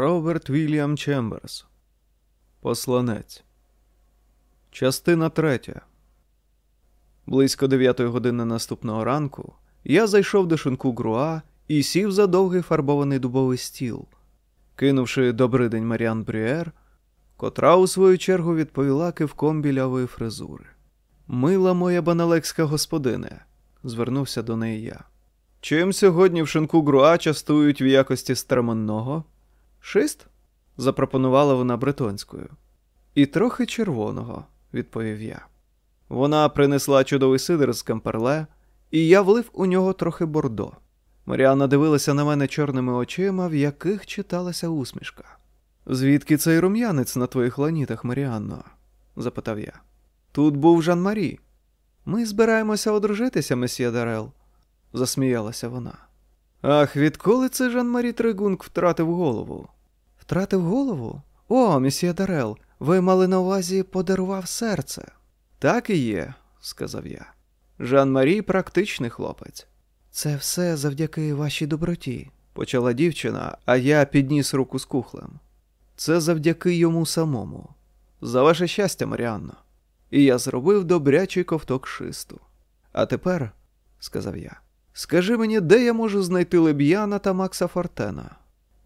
Роберт Вільям Чемберс. Посланець. Частина третя. Близько дев'ятої години наступного ранку я зайшов до шинку Груа і сів за довгий фарбований дубовий стіл, кинувши «Добрий день Маріан Брюєр, котра у свою чергу відповіла кивком білявої фризури. Мила моя баналекська господине, звернувся до неї я. Чим сьогодні в шинку Груа частують в якості стременного? Шист? запропонувала вона бретонською. І трохи червоного, відповів я. Вона принесла чудовий сидр з камперле, і я влив у нього трохи бордо. Маріанна дивилася на мене чорними очима, в яких читалася усмішка. Звідки цей рум'янець на твоїх ланітах, Маріанно? запитав я. Тут був Жан Марі. Ми збираємося одружитися, месьє Дарел, засміялася вона. Ах, відколи це Жан Марі Тригунг втратив голову? Втратив голову? О, месьє Дарел, ви мали на увазі подарував серце. Так і є, сказав я. Жан Марі практичний хлопець. Це все завдяки вашій доброті, почала дівчина, а я підніс руку з кухлем. Це завдяки йому самому. За ваше щастя, Маріанно. І я зробив добрячий ковток шисту. А тепер, сказав я, скажи мені, де я можу знайти Леб'яна та Макса Фортена?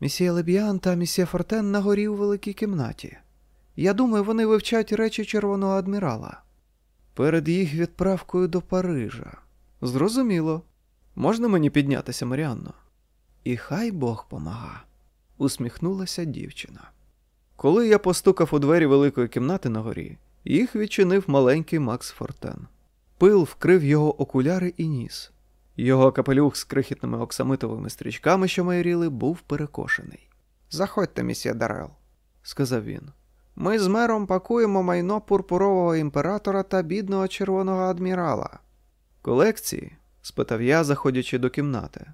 Місія Леб'ян та місія Фортен на горі у великій кімнаті. Я думаю, вони вивчать речі червоного адмірала. Перед їх відправкою до Парижа. Зрозуміло. Можна мені піднятися, Маріанно? І хай Бог помага, усміхнулася дівчина. Коли я постукав у двері великої кімнати на горі, їх відчинив маленький Макс Фортен. Пил вкрив його окуляри і ніс. Його капелюх з крихітними оксамитовими стрічками, що майоріли, був перекошений. Заходьте, місьє Дарел, сказав він. Ми з мером пакуємо майно пурпурового імператора та бідного червоного адмірала. Колекції? спитав я, заходячи до кімнати.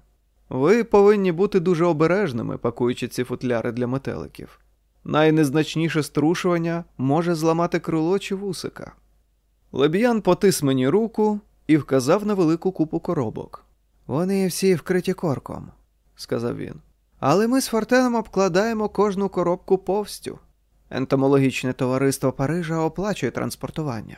Ви повинні бути дуже обережними, пакуючи ці футляри для метеликів. Найнезначніше струшування може зламати крило чи вусика. Леб'ян потис мені руку і вказав на велику купу коробок. Вони всі вкриті корком, сказав він. Але ми з Фортеном обкладаємо кожну коробку повстю. Ентомологічне товариство Парижа оплачує транспортування.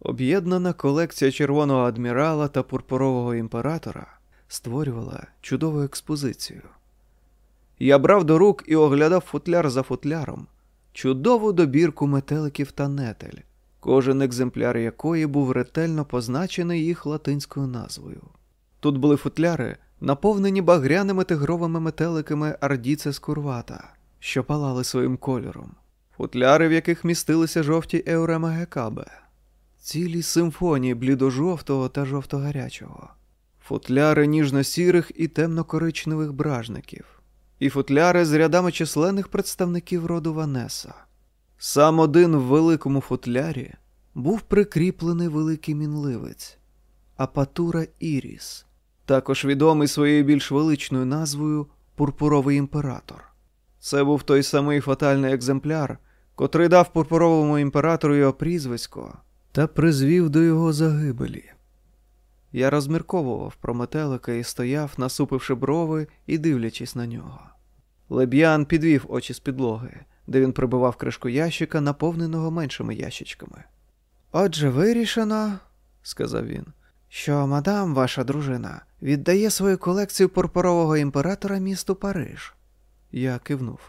Об'єднана колекція червоного адмірала та пурпурового імператора створювала чудову експозицію. Я брав до рук і оглядав футляр за футляром, чудову добірку метеликів та нетель, кожен екземпляр якої був ретельно позначений їх латинською назвою. Тут були футляри, наповнені багряними тигровими метеликами Ардіце скурвата, що палали своїм кольором, футляри, в яких містилися жовті еурема гекабе, цілі симфонії блідо-жовтого та жовто-гарячого, футляри ніжно-сірих і темно-коричневих бражників, і футляри з рядами численних представників роду Ванеса. Сам один в великому футлярі був прикріплений великий мінливець Апатура Іріс, також відомий своєю більш величною назвою Пурпуровий імператор. Це був той самий фатальний екземпляр, котрий дав пурпуровому імператору його прізвисько та призвів до його загибелі. Я розмірковував про метелика і стояв, насупивши брови і дивлячись на нього. Леб'ян підвів очі з підлоги, де він прибивав кришку ящика, наповненого меншими ящичками. Отже, вирішено, сказав він, що мадам, ваша дружина, віддає свою колекцію пурпурового імператора місту Париж. Я кивнув.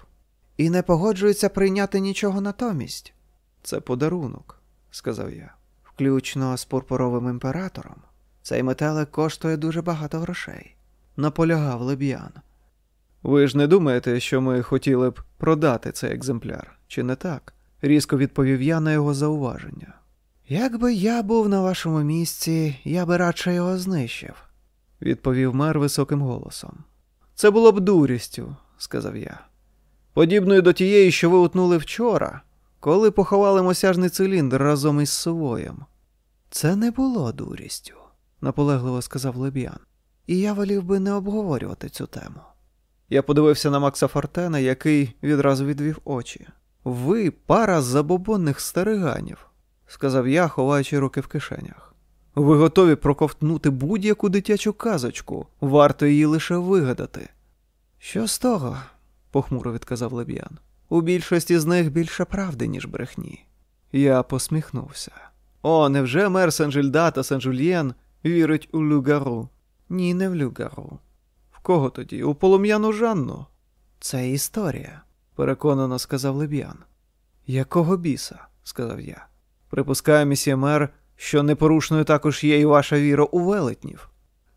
І не погоджується прийняти нічого натомість. Це подарунок, сказав я, включно з пурпуровим імператором. Цей метелик коштує дуже багато грошей, наполягав леб'ян. Ви ж не думаєте, що ми хотіли б продати цей екземпляр, чи не так? різко відповів я на його зауваження. Якби я був на вашому місці, я би радше його знищив, відповів мер високим голосом. Це було б дурістю, сказав я. Подібною до тієї, що ви утнули вчора, коли поховали мосяжний циліндр разом із совоєм. Це не було дурістю, наполегливо сказав Леб'ян, і я волів би не обговорювати цю тему. Я подивився на Макса Фортена, який відразу відвів очі. Ви пара забобонних стариганів, сказав я, ховаючи руки в кишенях. Ви готові проковтнути будь-яку дитячу казочку, варто її лише вигадати. Що з того? похмуро відказав Леб'ян. У більшості з них більше правди, ніж брехні. Я посміхнувся. О, невже мер Сен-Жильда та Сен-Жульєн вірить у Люгару? Ні, не в Люгару. Кого тоді? У полум'яну Жанну? Це історія, переконано сказав Леб'ян. Якого біса? сказав я. Припускаю, місьє мер, що непорушною також є і ваша віра у велетнів.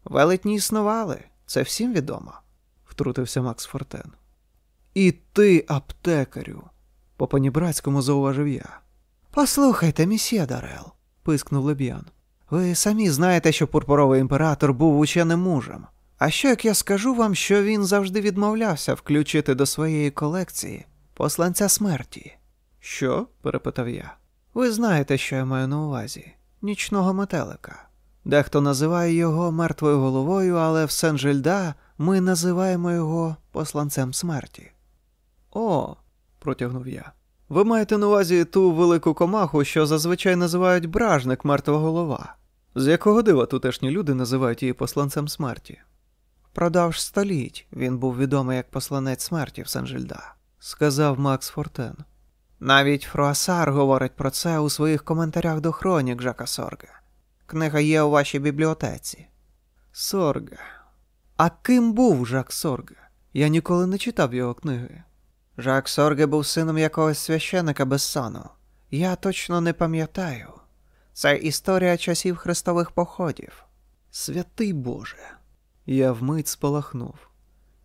Велетні існували, це всім відомо, втрутився Макс Фортен. І ти, аптекарю, по панібратському зауважив я. Послухайте, місьє Дарел, пискнув Леб'ян. Ви самі знаєте, що пурпуровий імператор був ученим мужем. А що як я скажу вам, що він завжди відмовлявся включити до своєї колекції посланця смерті? Що? перепитав я. Ви знаєте, що я маю на увазі нічного метелика. Дехто називає його мертвою головою, але в Сен-Жильда ми називаємо його посланцем смерті. О, протягнув я. Ви маєте на увазі ту велику комаху, що зазвичай називають бражник мертва голова. З якого дива тутешні люди називають її посланцем смерті? Продовж століть він був відомий як посланець смерті в Сен-Жильда, сказав Макс Фортен. Навіть Фруасар говорить про це у своїх коментарях до хронік Жака Сорга. Книга є у вашій бібліотеці. Сорга. А ким був Жак Сорга? Я ніколи не читав його книги. Жак Сорге був сином якогось священика без сану. Я точно не пам'ятаю. Це історія часів хрестових походів. Святий Боже. Я вмить спалахнув.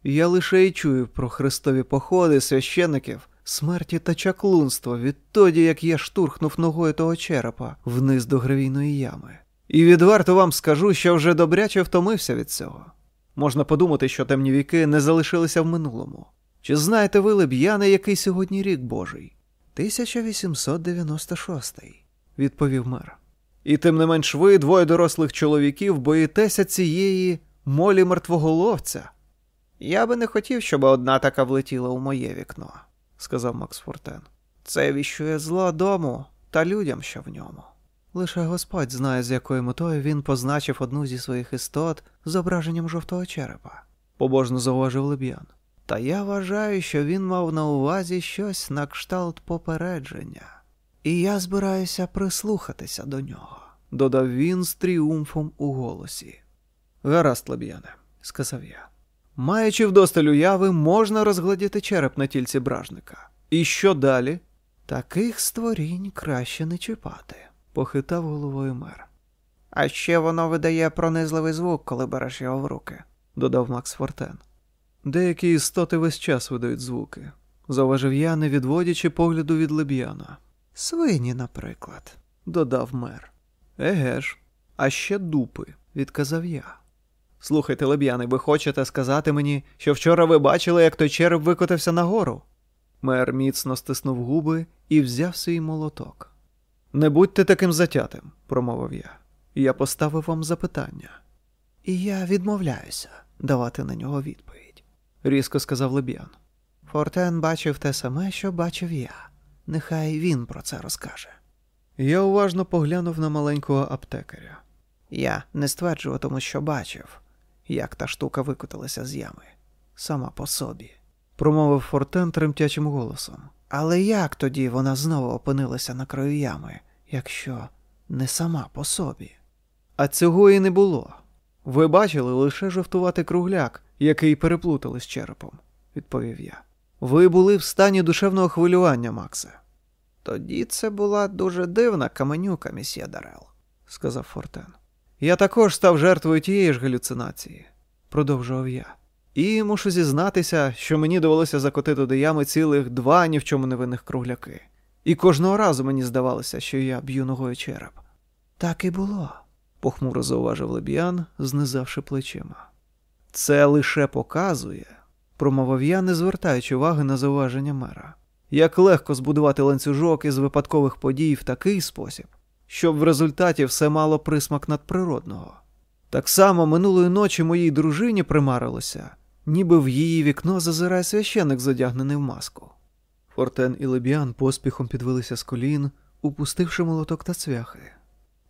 Я лише й чую про хрестові походи священиків, смерті та чаклунство відтоді, як я штурхнув ногою того черепа вниз до гравійної ями. І відверто вам скажу, що вже добряче втомився від цього. Можна подумати, що темні віки не залишилися в минулому. Чи знаєте ви, леб'яне, який сьогодні рік Божий? 1896, відповів мер. І тим не менш ви, двоє дорослих чоловіків, боїтеся цієї молі мертвоголовця. Я би не хотів, щоб одна така влетіла у моє вікно, сказав Макс Фортен. Це віщує зло дому та людям, що в ньому. Лише Господь знає, з якою метою він позначив одну зі своїх істот зображенням жовтого черепа, побожно зауважив Леб'ян. Та я вважаю, що він мав на увазі щось на кшталт попередження, і я збираюся прислухатися до нього, додав він з тріумфом у голосі. Гаразд, Леб'яне, сказав я. Маючи вдосталь уяви, можна розглядіти череп на тільці бражника. І що далі? Таких створінь краще не чіпати, похитав головою мер. А ще воно видає пронизливий звук, коли береш його в руки, додав Макс Фортен. Деякі істоти весь час видають звуки, зауважив я, не відводячи погляду від леб'яна. Свині, наприклад, додав мер. Еге ж, а ще дупи, відказав я. Слухайте, леб'яни, ви хочете сказати мені, що вчора ви бачили, як той череп викотився нагору? Мер міцно стиснув губи і взяв свій молоток. Не будьте таким затятим, промовив я. Я поставив вам запитання. І я відмовляюся давати на нього відповідь, різко сказав Леб'ян. Фортен бачив те саме, що бачив я. Нехай він про це розкаже. Я уважно поглянув на маленького аптекаря. Я не стверджуватиму, що бачив, як та штука викотилася з ями, сама по собі, промовив Фортен тремтячим голосом. Але як тоді вона знову опинилася на краю ями, якщо не сама по собі? А цього і не було. Ви бачили лише жовтувати кругляк, який переплутали з черепом, відповів я. Ви були в стані душевного хвилювання, Максе. Тоді це була дуже дивна каменюка, місьє Дарел, сказав Фортен. Я також став жертвою тієї ж галюцинації, продовжував я. І мушу зізнатися, що мені довелося закотити до ями цілих два ні в чому невинних кругляки. І кожного разу мені здавалося, що я б'ю ногою череп. Так і було, похмуро зауважив Леб'ян, знизавши плечима. Це лише показує, промовив я, не звертаючи уваги на зауваження мера, як легко збудувати ланцюжок із випадкових подій в такий спосіб, щоб в результаті все мало присмак надприродного. Так само минулої ночі моїй дружині примарилося, ніби в її вікно зазирає священик, задягнений в маску. Фортен і Лебіан поспіхом підвелися з колін, упустивши молоток та цвяхи.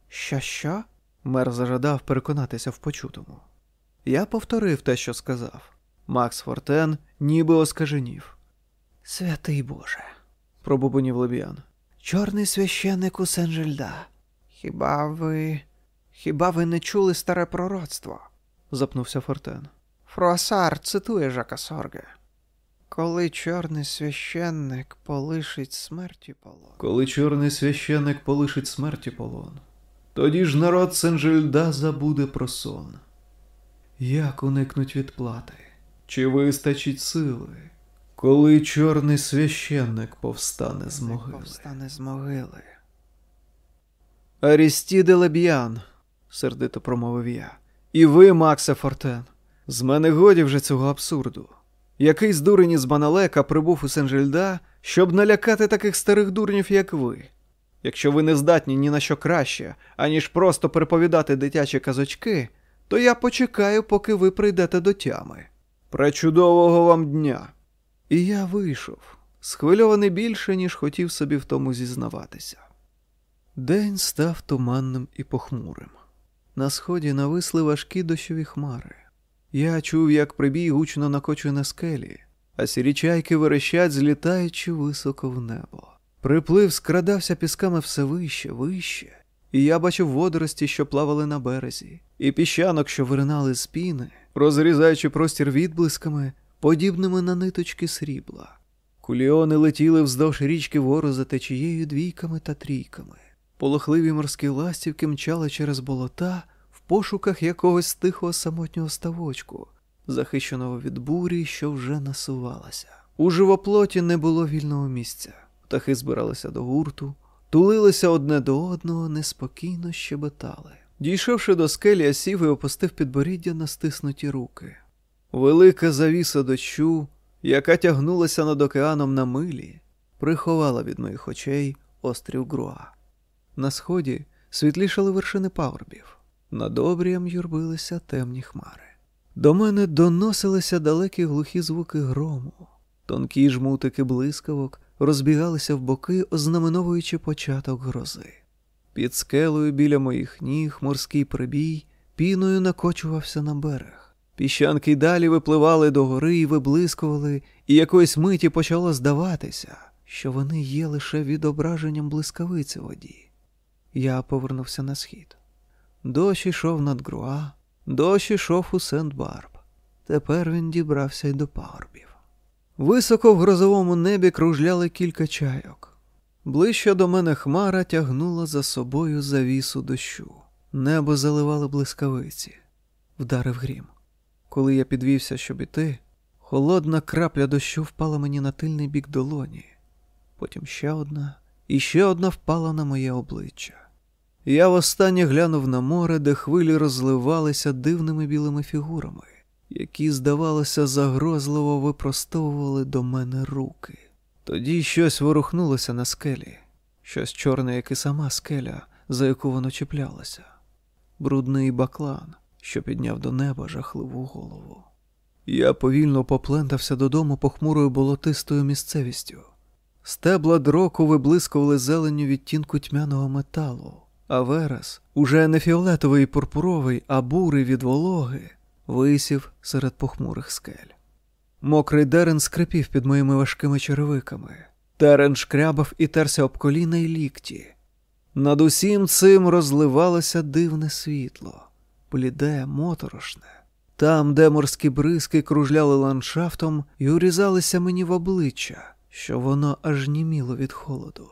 Що, що? Мер зажадав переконатися в почутому. Я повторив те, що сказав. Макс Фортен ніби оскаженів. Святий Боже, пробубонів Лебіан. Чорний священник у Сен-Жильда. Хіба ви. Хіба ви не чули старе пророцтво? запнувся Фортен. Фруасар цитує Жака Сорге. Коли чорний священник полишить смерті полон. Коли чорний священник полишить смерті полон, тоді ж народ Сен-Жильда забуде про сон. Як уникнуть відплати? Чи вистачить сили? Коли чорний священник повстане з могили. Повстане з могили. Арістіде Леб'ян, сердито промовив я. І ви, Максе Фортен. З мене годі вже цього абсурду. Якийсь дурень із Баналека прибув у Сен-Жильда, щоб налякати таких старих дурнів, як ви. Якщо ви не здатні ні на що краще, аніж просто переповідати дитячі казочки, то я почекаю, поки ви прийдете до тями. Пречудового вам дня! І я вийшов, схвильований більше, ніж хотів собі в тому зізнаватися. День став туманним і похмурим. На сході нависли важкі дощові хмари. Я чув, як прибій гучно накочує на скелі, а сірі чайки верещать, злітаючи високо в небо. Приплив скрадався пісками все вище, вище, і я бачив водорості, що плавали на березі, і піщанок, що виринали з піни, розрізаючи простір відблисками, подібними на ниточки срібла. Куліони летіли вздовж річки вору за течією двійками та трійками. Полохливі морські ластівки мчали через болота в пошуках якогось тихого самотнього ставочку, захищеного від бурі, що вже насувалася. У живоплоті не було вільного місця. Птахи збиралися до гурту, тулилися одне до одного, неспокійно щебетали. Дійшовши до скелі, я сів і опустив підборіддя на стиснуті руки. Велика завіса дощу, яка тягнулася над океаном на милі, приховала від моїх очей острів Груа. На сході світлішали вершини пагорбів, над обрієм юрбилися темні хмари. До мене доносилися далекі глухі звуки грому, тонкі жмутики блискавок розбігалися в боки, ознаменовуючи початок грози. Під скелею біля моїх ніг морський прибій піною накочувався на берег. Піщанки далі випливали до гори і виблискували, і якоїсь миті почало здаватися, що вони є лише відображенням блискавиці воді. Я повернувся на схід. Дощ ішов над Груа, дощ ішов у Сент-Барб. Тепер він дібрався й до пагорбів. Високо в грозовому небі кружляли кілька чайок. Ближче до мене хмара тягнула за собою завісу дощу. Небо заливали блискавиці, вдарив грім. Коли я підвівся, щоб іти, холодна крапля дощу впала мені на тильний бік долоні, потім ще одна і ще одна впала на моє обличчя. Я востаннє глянув на море, де хвилі розливалися дивними білими фігурами, які, здавалося, загрозливо випростовували до мене руки. Тоді щось ворухнулося на скелі, щось чорне, як і сама скеля, за яку воно чіплялося, брудний баклан, що підняв до неба жахливу голову. Я повільно поплентався додому похмурою болотистою місцевістю. Стебла дроку виблискували зеленню відтінку тьмяного металу, а верес, уже не фіолетовий і пурпуровий, а бурий від вологи, висів серед похмурих скель. Мокрий дерен скрипів під моїми важкими черевиками. Терен шкрябав і терся об коліна й лікті. Над усім цим розливалося дивне світло, бліде, моторошне. Там, де морські бризки кружляли ландшафтом і урізалися мені в обличчя, що воно аж німіло від холоду.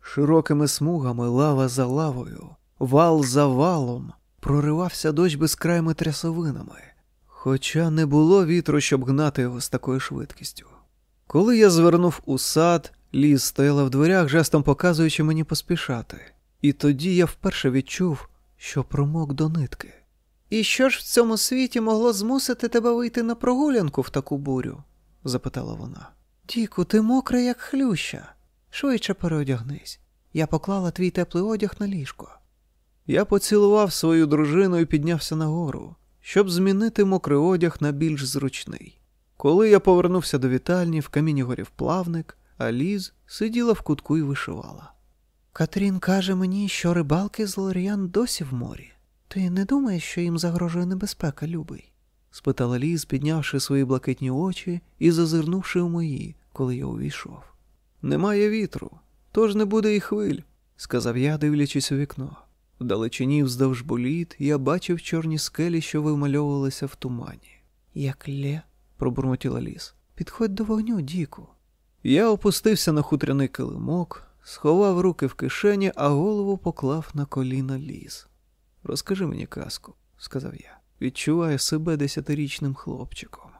Широкими смугами лава за лавою, вал за валом проривався дощ безкрайми трясовинами, хоча не було вітру, щоб гнати його з такою швидкістю. Коли я звернув у сад, ліс стояла в дверях, жестом показуючи мені поспішати, і тоді я вперше відчув, що промок до нитки. І що ж в цьому світі могло змусити тебе вийти на прогулянку в таку бурю? запитала вона. Діку, ти мокрий, як хлюща. Швидше переодягнись. Я поклала твій теплий одяг на ліжко. Я поцілував свою дружину і піднявся нагору, щоб змінити мокрий одяг на більш зручний. Коли я повернувся до вітальні, в каміні горів плавник, а Ліз сиділа в кутку і вишивала. Катрін каже мені, що рибалки з Лоріан досі в морі. Ти не думаєш, що їм загрожує небезпека, любий? спитала Ліз, піднявши свої блакитні очі і зазирнувши у мої, коли я увійшов. Немає вітру, тож не буде і хвиль, сказав я, дивлячись у вікно. Вдалечині вздовж боліт я бачив чорні скелі, що вимальовувалися в тумані. Як лє, пробурмотіла ліс. Підходь до вогню, Діку. Я опустився на хутряний килимок, сховав руки в кишені, а голову поклав на коліна ліс. Розкажи мені казку, сказав я. Відчуваю себе десятирічним хлопчиком.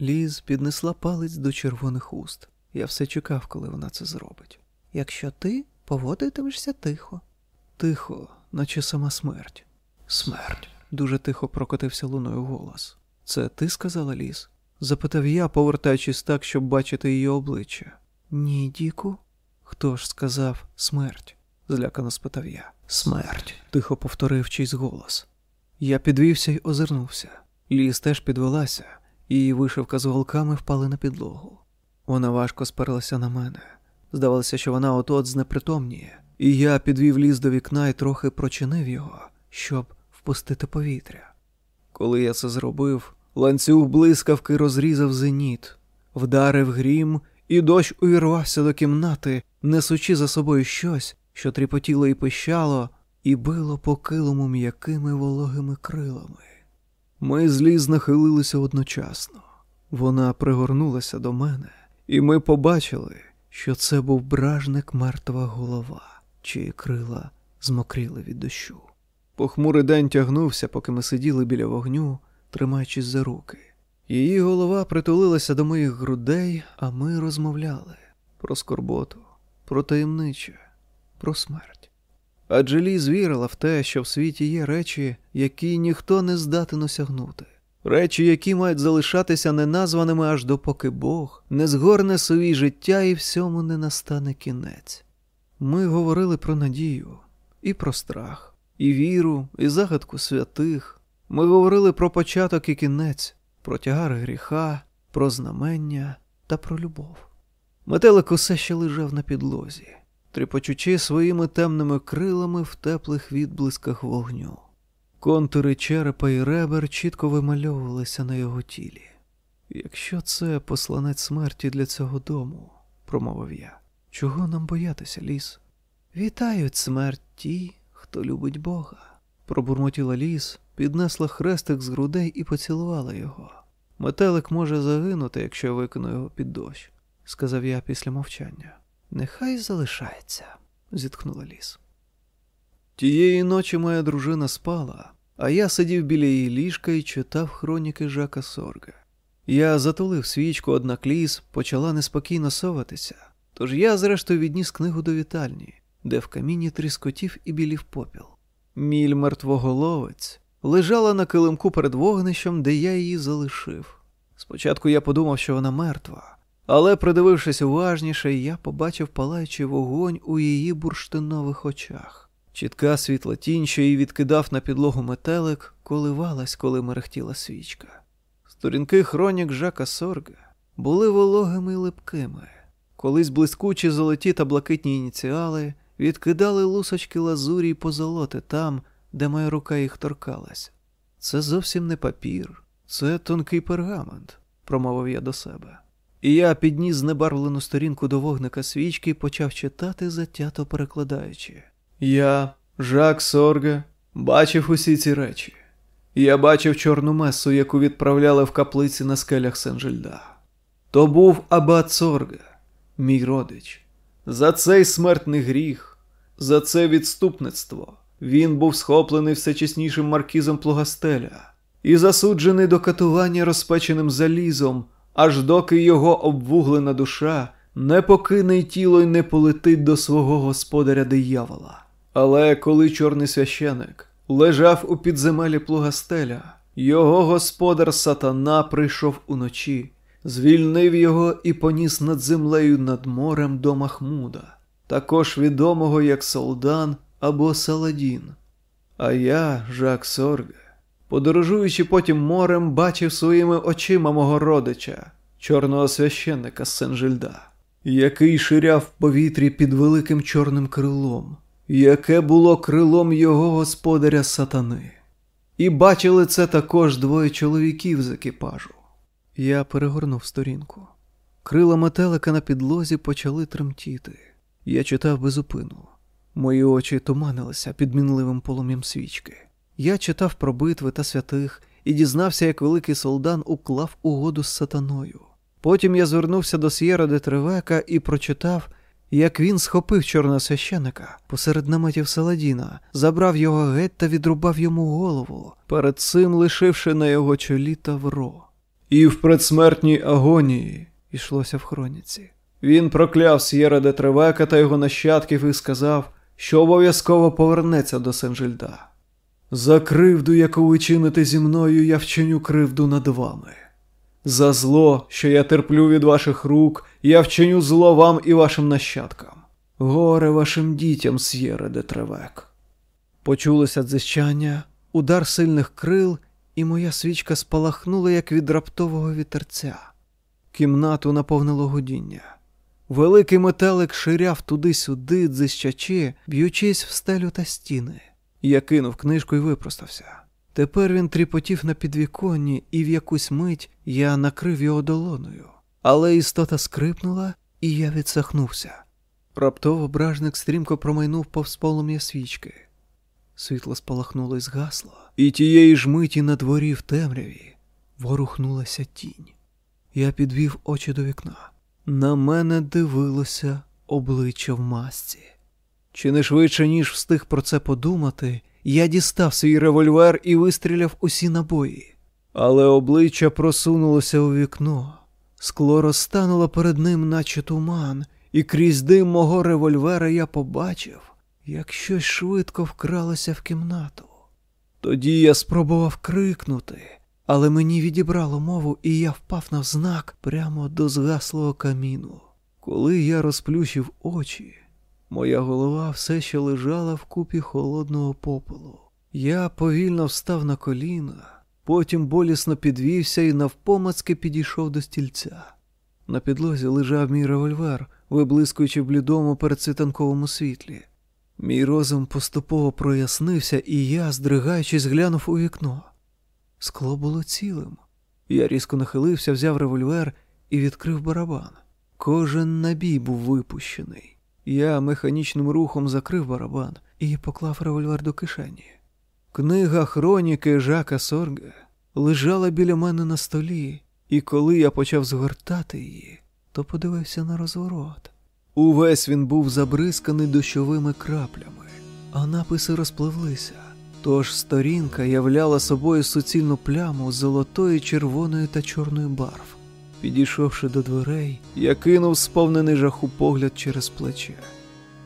Ліз піднесла палець до червоних уст. Я все чекав, коли вона це зробить. Якщо ти поводитимешся тихо. Тихо, наче сама смерть. Смерть. Дуже тихо прокотився луною голос. Це ти сказала ліс? запитав я, повертаючись так, щоб бачити її обличчя. Ні, Діку. Хто ж сказав смерть? Злякано спитав я. Смерть, тихо повторив чийсь голос. Я підвівся й озирнувся. Ліс теж підвелася, її вишивка з голками впали на підлогу. Вона важко сперлася на мене. Здавалося, що вона от-от знепритомніє, і я підвів ліс до вікна і трохи прочинив його, щоб впустити повітря. Коли я це зробив, ланцюг блискавки розрізав зеніт, вдарив грім, і дощ увірвався до кімнати, несучи за собою щось, що тріпотіло і пищало, і било по килому м'якими вологими крилами. Ми з ліз нахилилися одночасно. Вона пригорнулася до мене, і ми побачили, що це був бражник мертва голова, чиї крила змокріли від дощу. Похмурий день тягнувся, поки ми сиділи біля вогню, тримаючись за руки. Її голова притулилася до моїх грудей, а ми розмовляли про скорботу, про таємниче, про смерть. Адже Ліз вірила в те, що в світі є речі, які ніхто не здатен осягнути, речі, які мають залишатися неназваними аж допоки Бог не згорне свої життя і всьому не настане кінець. Ми говорили про надію і про страх, і віру, і загадку святих. Ми говорили про початок і кінець, про тягар гріха, про знамення та про любов. Метелик усе ще лежав на підлозі тріпочучи своїми темними крилами в теплих відблисках вогню. Контури черепа і ребер чітко вимальовувалися на його тілі. Якщо це посланець смерті для цього дому, промовив я, чого нам боятися, ліс? Вітають смерть ті, хто любить Бога. Пробурмотіла ліс, піднесла хрестик з грудей і поцілувала його. Метелик може загинути, якщо я викину його під дощ, сказав я після мовчання. Нехай залишається, зітхнула ліс. Тієї ночі моя дружина спала, а я сидів біля її ліжка і читав хроніки Жака Сорга. Я затулив свічку, однак ліс почала неспокійно соватися, тож я, зрештою, відніс книгу до вітальні, де в каміні тріскотів і білів попіл. Міль мертвоголовець лежала на килимку перед вогнищем, де я її залишив. Спочатку я подумав, що вона мертва. Але, придивившись уважніше, я побачив палаючий вогонь у її бурштинових очах. Чітка світла тінь, що її відкидав на підлогу метелик, коливалась, коли мерехтіла свічка. Сторінки хронік Жака Сорга були вологими й липкими. Колись блискучі золоті та блакитні ініціали відкидали лусочки лазурі й позолоти там, де моя рука їх торкалася. Це зовсім не папір, це тонкий пергамент, промовив я до себе і я підніс знебарвлену сторінку до вогника свічки і почав читати, затято перекладаючи. Я, Жак Сорге, бачив усі ці речі. Я бачив чорну месу, яку відправляли в каплиці на скелях Сен-Жильда. То був Абат Сорге, мій родич. За цей смертний гріх, за це відступництво. Він був схоплений всечеснішим маркізом Плугастеля і засуджений до катування розпеченим залізом аж доки його обвуглена душа не покине й тіло й не полетить до свого господаря диявола. Але коли чорний священик лежав у підземелі плугастеля, його господар сатана прийшов уночі, звільнив його і поніс над землею над морем до Махмуда, також відомого як Солдан або Саладін. А я, Жак Сорге, Подорожуючи потім морем, бачив своїми очима мого родича, чорного священника з Сен-Жильда, який ширяв в повітрі під великим чорним крилом, яке було крилом його господаря сатани. І бачили це також двоє чоловіків з екіпажу. Я перегорнув сторінку. Крила метелика на підлозі почали тремтіти. Я читав безупину. Мої очі туманилися під мінливим полум'ям свічки. Я читав про битви та святих і дізнався, як великий солдан уклав угоду з сатаною. Потім я звернувся до С'єра де Тревека і прочитав, як він схопив чорносвященика посеред наметів Саладіна, забрав його геть та відрубав йому голову, перед цим лишивши на його чолі тавро. І в предсмертній агонії, йшлося в хроніці. Він прокляв С'єра де Тревека та його нащадків і сказав, що обов'язково повернеться до Сен-Жильда. За кривду, яку ви чините зі мною, я вчиню кривду над вами. За зло, що я терплю від ваших рук, я вчиню зло вам і вашим нащадкам. Горе вашим дітям, С'єре де Тревек. Почулося дзищання, удар сильних крил, і моя свічка спалахнула, як від раптового вітерця. Кімнату наповнило гудіння. Великий метелик ширяв туди-сюди, дзищачи, б'ючись в стелю та стіни. Я кинув книжку і випростався. Тепер він тріпотів на підвіконні, і в якусь мить я накрив його долоною. Але істота скрипнула, і я відсахнувся. Раптово бражник стрімко промайнув повз полум'я свічки. Світло спалахнуло і згасло, і тієї ж миті на дворі в темряві ворухнулася тінь. Я підвів очі до вікна. На мене дивилося обличчя в масці. Чи не швидше, ніж встиг про це подумати, я дістав свій револьвер і вистріляв усі набої. Але обличчя просунулося у вікно, скло розтануло перед ним, наче туман, і крізь дим мого револьвера я побачив, як щось швидко вкралося в кімнату. Тоді я спробував крикнути, але мені відібрало мову, і я впав навзнак прямо до згаслого каміну. Коли я розплющив очі, моя голова все ще лежала в купі холодного попелу. Я повільно встав на коліна, потім болісно підвівся і навпомацки підійшов до стільця. На підлозі лежав мій револьвер, виблискуючи в блідому передсвітанковому світлі. Мій розум поступово прояснився, і я, здригаючись, глянув у вікно. Скло було цілим. Я різко нахилився, взяв револьвер і відкрив барабан. Кожен набій був випущений. Я механічним рухом закрив барабан і поклав револьвер до кишені. Книга хроніки Жака Сорге лежала біля мене на столі, і коли я почав згортати її, то подивився на розворот. Увесь він був забризканий дощовими краплями, а написи розпливлися. Тож сторінка являла собою суцільну пляму золотої, червоної та чорної барв. Підійшовши до дверей, я кинув сповнений жаху погляд через плече.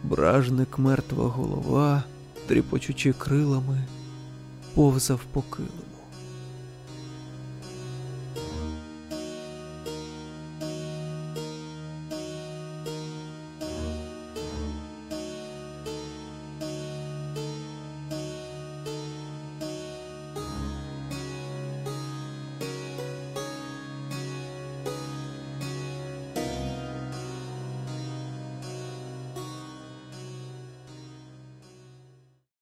Бражник мертва голова, тріпочучи крилами, повзав по килу.